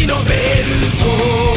忍べると。